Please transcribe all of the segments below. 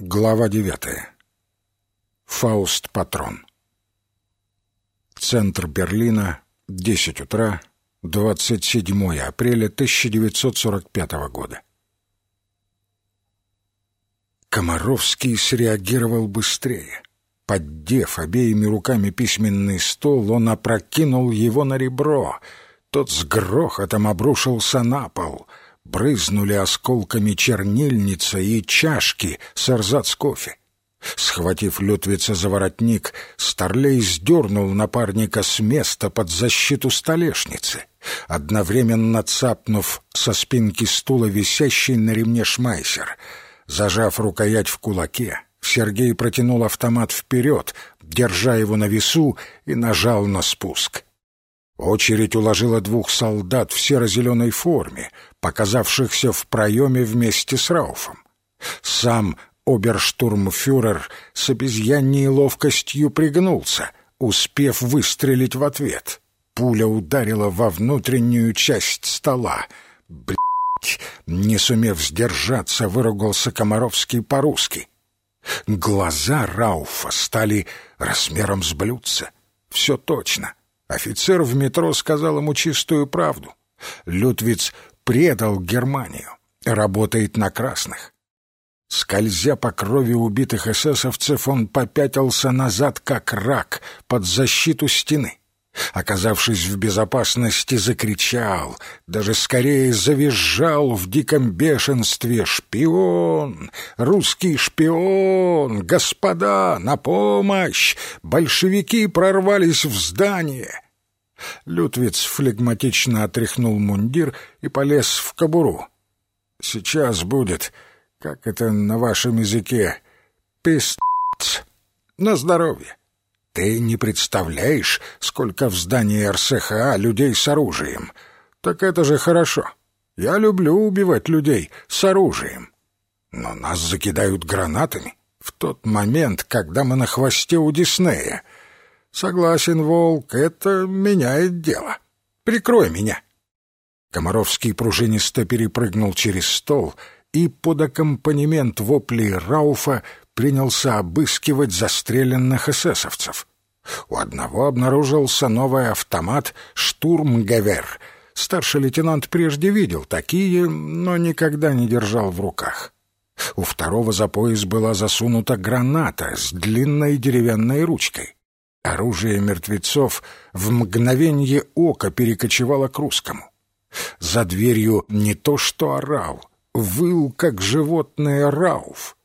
Глава девятая. Фауст Патрон. Центр Берлина, 10 утра, 27 апреля 1945 года. Комаровский среагировал быстрее. Поддев обеими руками письменный стол, он опрокинул его на ребро. Тот с грохотом обрушился на пол — брызнули осколками чернильница и чашки с арзац кофе. Схватив Лютвица за воротник, Старлей сдернул напарника с места под защиту столешницы, одновременно цапнув со спинки стула висящий на ремне шмайсер. Зажав рукоять в кулаке, Сергей протянул автомат вперед, держа его на весу, и нажал на спуск. Очередь уложила двух солдат в серо-зеленой форме, показавшихся в проеме вместе с Рауфом. Сам оберштурмфюрер с обезьянней ловкостью пригнулся, успев выстрелить в ответ. Пуля ударила во внутреннюю часть стола. Блять! Не сумев сдержаться, выругался Комаровский по-русски. Глаза Рауфа стали размером с блюдца. Все точно. Офицер в метро сказал ему чистую правду. Лютвиц предал Германию, работает на красных. Скользя по крови убитых эсэсовцев, он попятился назад, как рак, под защиту стены. Оказавшись в безопасности, закричал, даже скорее завизжал в диком бешенстве «Шпион! Русский шпион! Господа, на помощь! Большевики прорвались в здание!» Лютвиц флегматично отряхнул мундир и полез в кобуру. «Сейчас будет, как это на вашем языке, пист***ц. На здоровье!» Ты не представляешь, сколько в здании РСХА людей с оружием. Так это же хорошо. Я люблю убивать людей с оружием. Но нас закидают гранатами в тот момент, когда мы на хвосте у Диснея. Согласен, Волк, это меняет дело. Прикрой меня. Комаровский пружинисто перепрыгнул через стол и под аккомпанемент воплей Рауфа принялся обыскивать застреленных эсэсовцев. У одного обнаружился новый автомат «Штурмгевер». Старший лейтенант прежде видел такие, но никогда не держал в руках. У второго за пояс была засунута граната с длинной деревянной ручкой. Оружие мертвецов в мгновенье ока перекочевало к русскому. За дверью не то что орал, выл, как животное Рауф.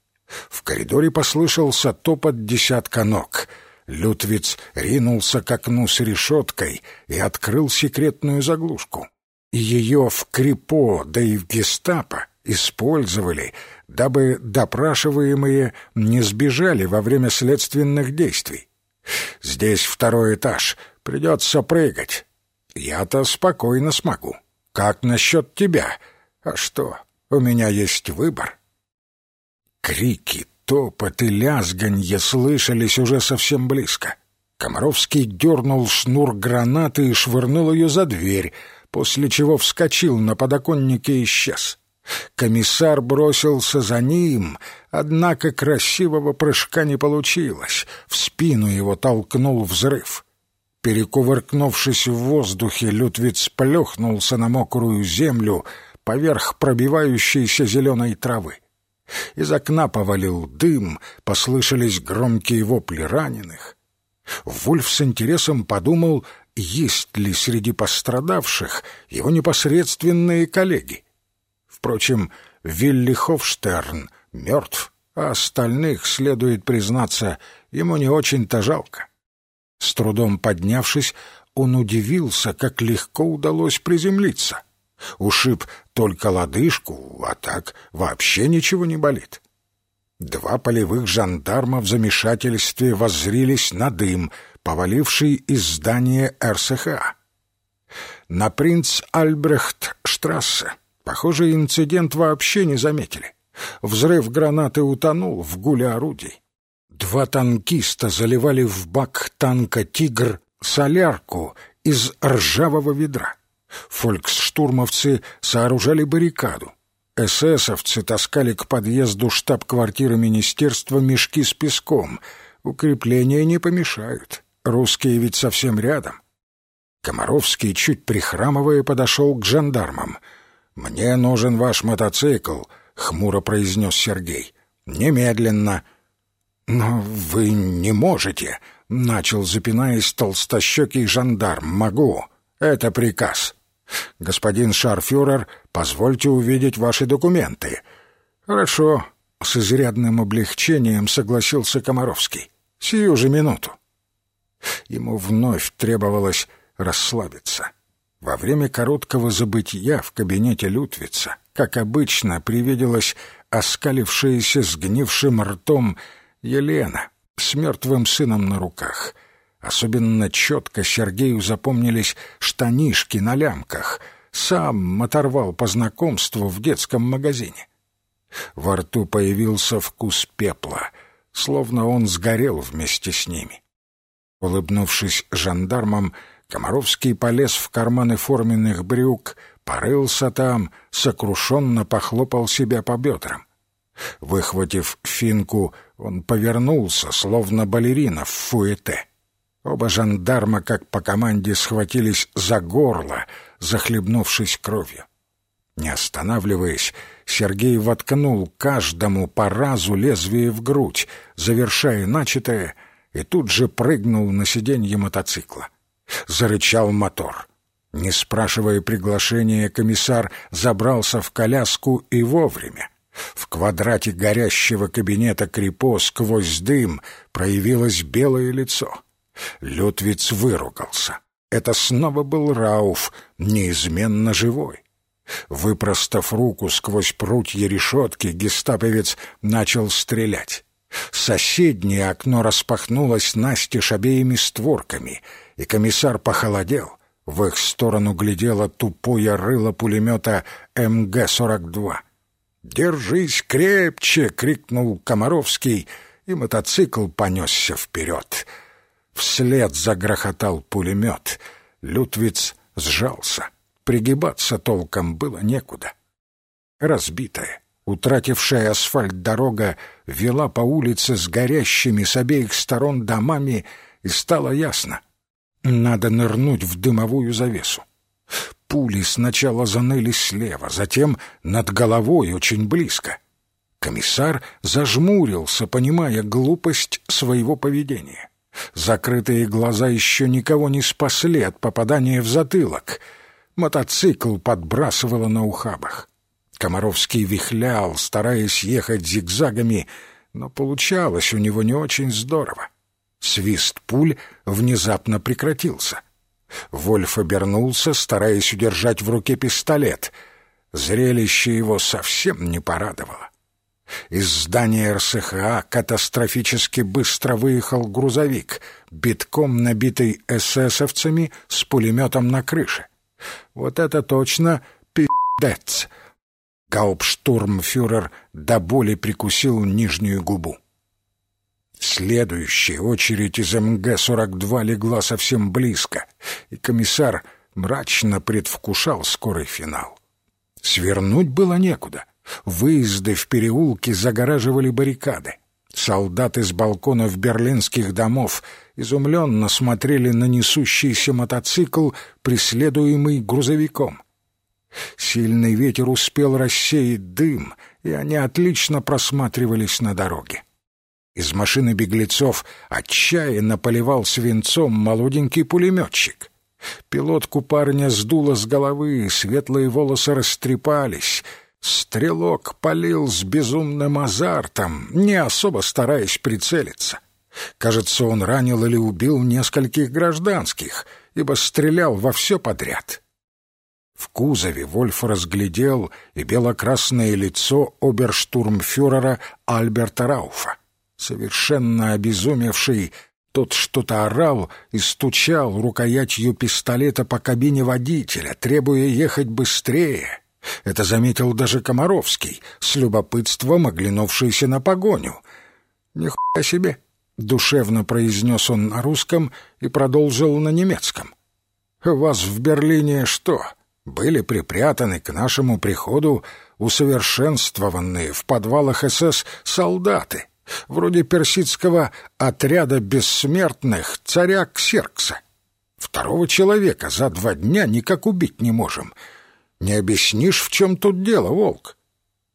В коридоре послышался топот десятка ног. Лютвиц ринулся к окну с решеткой и открыл секретную заглушку. Ее в Крипо, да и в гестапо использовали, дабы допрашиваемые не сбежали во время следственных действий. Здесь второй этаж, придется прыгать. Я-то спокойно смогу. Как насчет тебя? А что, у меня есть выбор?» Крики, топот и лязганье слышались уже совсем близко. Комаровский дернул шнур гранаты и швырнул ее за дверь, после чего вскочил на подоконнике и исчез. Комиссар бросился за ним, однако красивого прыжка не получилось. В спину его толкнул взрыв. Перекувыркнувшись в воздухе, Лютвиц плюхнулся на мокрую землю поверх пробивающейся зеленой травы. Из окна повалил дым, послышались громкие вопли раненых. Вульф с интересом подумал, есть ли среди пострадавших его непосредственные коллеги. Впрочем, Вилли Хофштерн мертв, а остальных, следует признаться, ему не очень-то жалко. С трудом поднявшись, он удивился, как легко удалось приземлиться — Ушиб только лодыжку, а так вообще ничего не болит. Два полевых жандарма в замешательстве воззрились на дым, поваливший из здания РСХА. На принц Альбрехт Штрассе, похоже, инцидент вообще не заметили. Взрыв гранаты утонул в гуле орудий. Два танкиста заливали в бак танка «Тигр» солярку из ржавого ведра фольксштурмовцы сооружали баррикаду. Эсэсовцы таскали к подъезду штаб-квартиры министерства мешки с песком. Укрепления не помешают. Русские ведь совсем рядом. Комаровский, чуть прихрамывая, подошел к жандармам. «Мне нужен ваш мотоцикл», — хмуро произнес Сергей. «Немедленно». «Но вы не можете», — начал, запинаясь, толстощекий жандарм. «Могу. Это приказ». «Господин шарфюрер, позвольте увидеть ваши документы». «Хорошо», — с изрядным облегчением согласился Комаровский. «Сию же минуту». Ему вновь требовалось расслабиться. Во время короткого забытия в кабинете Лютвица, как обычно, привиделась оскалившаяся сгнившим ртом Елена с мертвым сыном на руках. Особенно четко Сергею запомнились штанишки на лямках. Сам оторвал по знакомству в детском магазине. Во рту появился вкус пепла, словно он сгорел вместе с ними. Улыбнувшись жандармам, Комаровский полез в карманы форменных брюк, порылся там, сокрушенно похлопал себя по бедрам. Выхватив финку, он повернулся, словно балерина в фуэте. Оба жандарма, как по команде, схватились за горло, захлебнувшись кровью. Не останавливаясь, Сергей воткнул каждому по разу лезвие в грудь, завершая начатое, и тут же прыгнул на сиденье мотоцикла. Зарычал мотор. Не спрашивая приглашения, комиссар забрался в коляску и вовремя. В квадрате горящего кабинета Крипо сквозь дым проявилось белое лицо — Лютвиц выругался. Это снова был Рауф, неизменно живой. Выпростав руку сквозь прутья решетки, гестаповец начал стрелять. Соседнее окно распахнулось настежь обеими створками, и комиссар похолодел. В их сторону глядело тупое рыло пулемета МГ-42. «Держись крепче!» — крикнул Комаровский, и мотоцикл понесся вперед — Вслед загрохотал пулемет. Лютвиц сжался. Пригибаться толком было некуда. Разбитая, утратившая асфальт дорога вела по улице с горящими с обеих сторон домами, и стало ясно — надо нырнуть в дымовую завесу. Пули сначала заныли слева, затем над головой очень близко. Комиссар зажмурился, понимая глупость своего поведения. Закрытые глаза еще никого не спасли от попадания в затылок. Мотоцикл подбрасывало на ухабах. Комаровский вихлял, стараясь ехать зигзагами, но получалось у него не очень здорово. Свист пуль внезапно прекратился. Вольф обернулся, стараясь удержать в руке пистолет. Зрелище его совсем не порадовало. Из здания РСХА катастрофически быстро выехал грузовик, битком набитый эсэсовцами с пулеметом на крыше. Вот это точно пи***ц! Гауптштурмфюрер до боли прикусил нижнюю губу. Следующая очередь из МГ-42 легла совсем близко, и комиссар мрачно предвкушал скорый финал. Свернуть было некуда — Выезды в переулки загораживали баррикады. Солдаты с балконов берлинских домов изумленно смотрели на несущийся мотоцикл, преследуемый грузовиком. Сильный ветер успел рассеять дым, и они отлично просматривались на дороге. Из машины беглецов отчаянно поливал свинцом молоденький пулеметчик. Пилотку парня сдуло с головы, светлые волосы растрепались — Стрелок палил с безумным азартом, не особо стараясь прицелиться. Кажется, он ранил или убил нескольких гражданских, ибо стрелял во все подряд. В кузове Вольф разглядел и бело-красное лицо оберштурмфюрера Альберта Рауфа. Совершенно обезумевший, тот что-то орал и стучал рукоятью пистолета по кабине водителя, требуя ехать быстрее — это заметил даже Комаровский, с любопытством оглянувшийся на погоню. «Нихуя себе!» — душевно произнес он на русском и продолжил на немецком. «Вас в Берлине что, были припрятаны к нашему приходу усовершенствованные в подвалах СС солдаты, вроде персидского отряда бессмертных царя Ксеркса. Второго человека за два дня никак убить не можем. Не объяснишь, в чем тут дело, волк?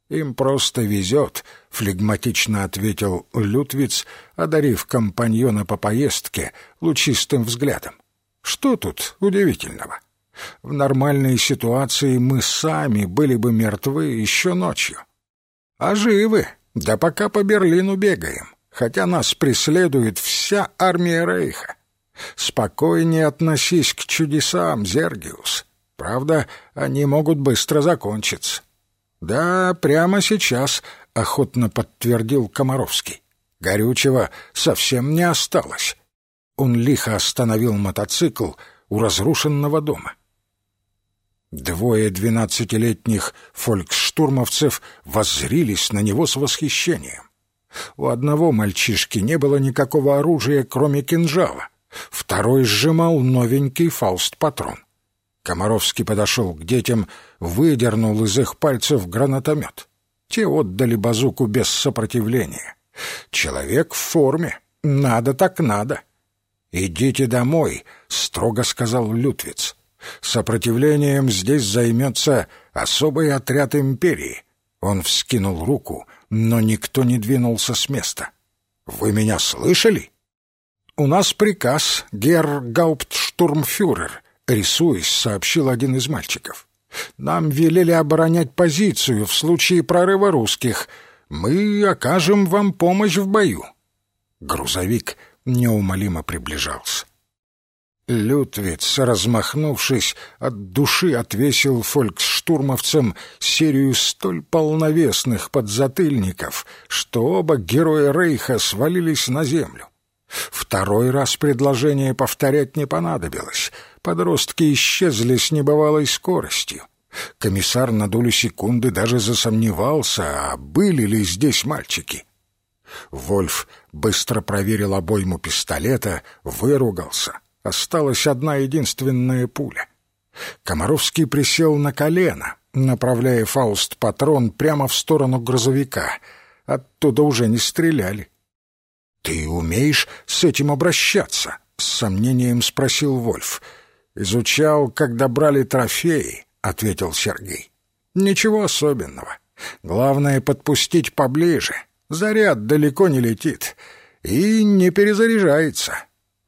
Им просто везет, — флегматично ответил Лютвиц, одарив компаньона по поездке лучистым взглядом. Что тут удивительного? В нормальной ситуации мы сами были бы мертвы еще ночью. А живы, да пока по Берлину бегаем, хотя нас преследует вся армия Рейха. Спокойнее относись к чудесам, Зергиус. Правда, они могут быстро закончиться. Да, прямо сейчас, — охотно подтвердил Комаровский. Горючего совсем не осталось. Он лихо остановил мотоцикл у разрушенного дома. Двое двенадцатилетних фольксштурмовцев воззрились на него с восхищением. У одного мальчишки не было никакого оружия, кроме кинжала. Второй сжимал новенький фауст-патрон. Комаровский подошел к детям, выдернул из их пальцев гранатомет. Те отдали базуку без сопротивления. Человек в форме. Надо так надо. «Идите домой», — строго сказал Лютвиц. Сопротивлением здесь займется особый отряд империи. Он вскинул руку, но никто не двинулся с места. Вы меня слышали? У нас приказ, герр Гауптштурмфюрер, рисуясь, сообщил один из мальчиков. Нам велели оборонять позицию в случае прорыва русских. Мы окажем вам помощь в бою. Грузовик неумолимо приближался. Лютвиц, размахнувшись, от души отвесил фольксштурмовцам серию столь полновесных подзатыльников, что оба героя Рейха свалились на землю. Второй раз предложение повторять не понадобилось. Подростки исчезли с небывалой скоростью. Комиссар на долю секунды даже засомневался, а были ли здесь мальчики. Вольф быстро проверил обойму пистолета, выругался — Осталась одна единственная пуля. Комаровский присел на колено, направляя фауст-патрон прямо в сторону грузовика. Оттуда уже не стреляли. «Ты умеешь с этим обращаться?» — с сомнением спросил Вольф. «Изучал, когда брали трофеи», — ответил Сергей. «Ничего особенного. Главное — подпустить поближе. Заряд далеко не летит и не перезаряжается.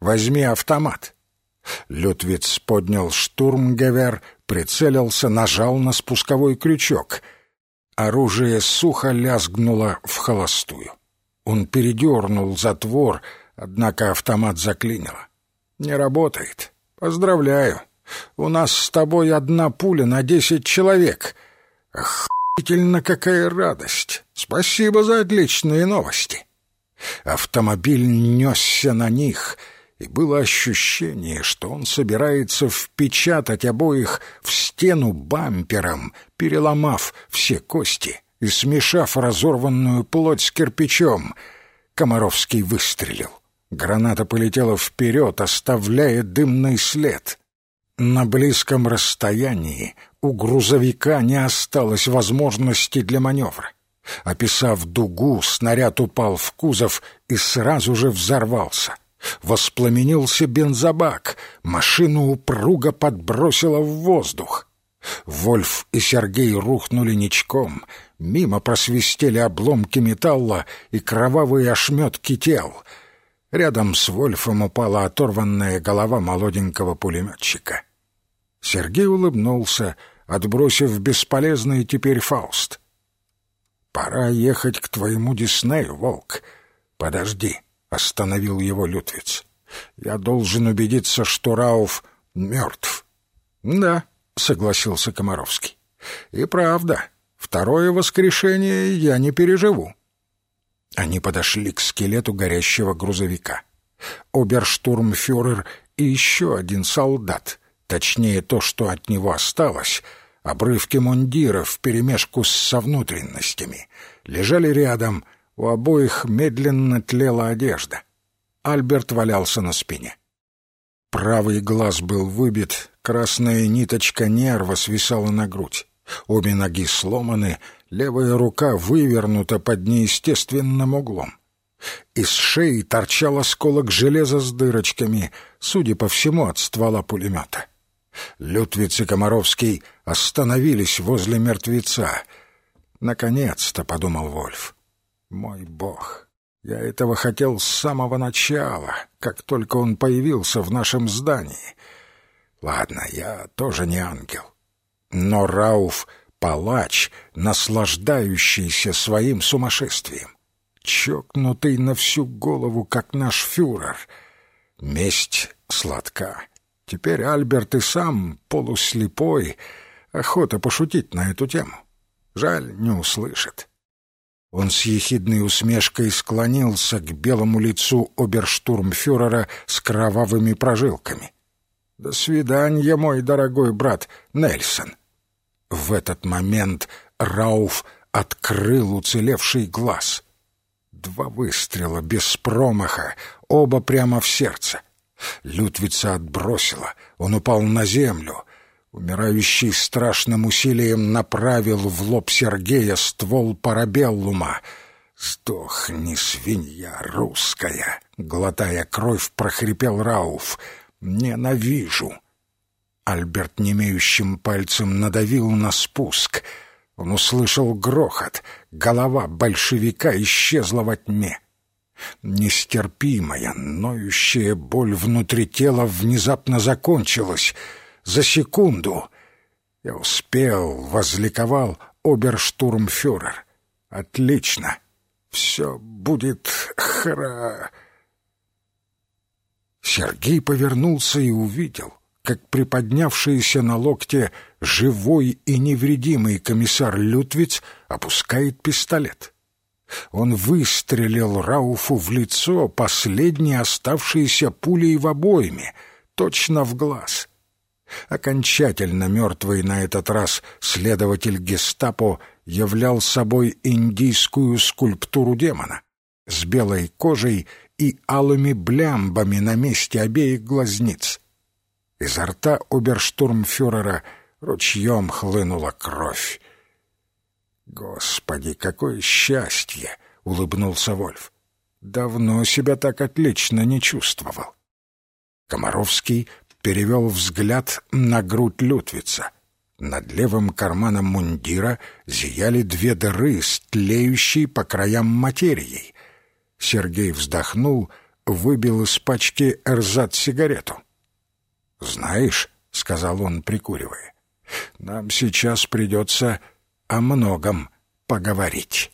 Возьми автомат». Лютвиц поднял штурмгевер, прицелился, нажал на спусковой крючок. Оружие сухо лязгнуло в холостую. Он передернул затвор, однако автомат заклинило. «Не работает. Поздравляю. У нас с тобой одна пуля на десять человек. Охуительно какая радость! Спасибо за отличные новости!» Автомобиль несся на них — и было ощущение, что он собирается впечатать обоих в стену бампером, переломав все кости и смешав разорванную плоть с кирпичом. Комаровский выстрелил. Граната полетела вперед, оставляя дымный след. На близком расстоянии у грузовика не осталось возможности для маневра. Описав дугу, снаряд упал в кузов и сразу же взорвался — Воспламенился бензобак, машину упруго подбросило в воздух. Вольф и Сергей рухнули ничком, мимо просвистели обломки металла и кровавые ошметки тел. Рядом с Вольфом упала оторванная голова молоденького пулеметчика. Сергей улыбнулся, отбросив бесполезный теперь Фауст. «Пора ехать к твоему Диснею, волк. Подожди». — остановил его Лютвиц. «Я должен убедиться, что Рауф мертв». «Да», — согласился Комаровский. «И правда, второе воскрешение я не переживу». Они подошли к скелету горящего грузовика. Оберштурмфюрер и еще один солдат, точнее то, что от него осталось, обрывки мундиров вперемешку со внутренностями, лежали рядом — у обоих медленно тлела одежда. Альберт валялся на спине. Правый глаз был выбит, красная ниточка нерва свисала на грудь. Обе ноги сломаны, левая рука вывернута под неестественным углом. Из шеи торчал осколок железа с дырочками, судя по всему, от ствола пулемета. Лютвиц и Комаровский остановились возле мертвеца. «Наконец-то», — подумал Вольф, — «мой бог, я этого хотел с самого начала, как только он появился в нашем здании. Ладно, я тоже не ангел. Но Рауф — палач, наслаждающийся своим сумасшествием. Чокнутый на всю голову, как наш фюрер. Месть сладка. Теперь Альберт и сам, полуслепой, охота пошутить на эту тему. Жаль, не услышит. Он с ехидной усмешкой склонился к белому лицу оберштурмфюрера с кровавыми прожилками. «До свидания, мой дорогой брат Нельсон!» В этот момент Рауф открыл уцелевший глаз. Два выстрела без промаха, оба прямо в сердце. Лютвица отбросила, он упал на землю. Умирающий страшным усилием направил в лоб Сергея ствол парабеллума. «Сдохни, свинья русская!» — глотая кровь, прохрипел Рауф. «Ненавижу!» Альберт немеющим пальцем надавил на спуск. Он услышал грохот. Голова большевика исчезла во тьме. Нестерпимая, ноющая боль внутри тела внезапно закончилась — за секунду. Я успел, возликовал оберштурмфюрер. Отлично. Все будет хра... Сергей повернулся и увидел, как приподнявшийся на локте живой и невредимый комиссар Лютвиц опускает пистолет. Он выстрелил Рауфу в лицо последней оставшейся пулей в обойме, точно в глаз. Окончательно мертвый на этот раз следователь гестапо являл собой индийскую скульптуру демона с белой кожей и алыми блямбами на месте обеих глазниц. Изо рта оберштурмфюрера ручьем хлынула кровь. «Господи, какое счастье!» — улыбнулся Вольф. «Давно себя так отлично не чувствовал». Комаровский перевел взгляд на грудь Лютвица. Над левым карманом мундира зияли две дыры с тлеющей по краям материей. Сергей вздохнул, выбил из пачки эрзат-сигарету. «Знаешь», — сказал он, прикуривая, — «нам сейчас придется о многом поговорить».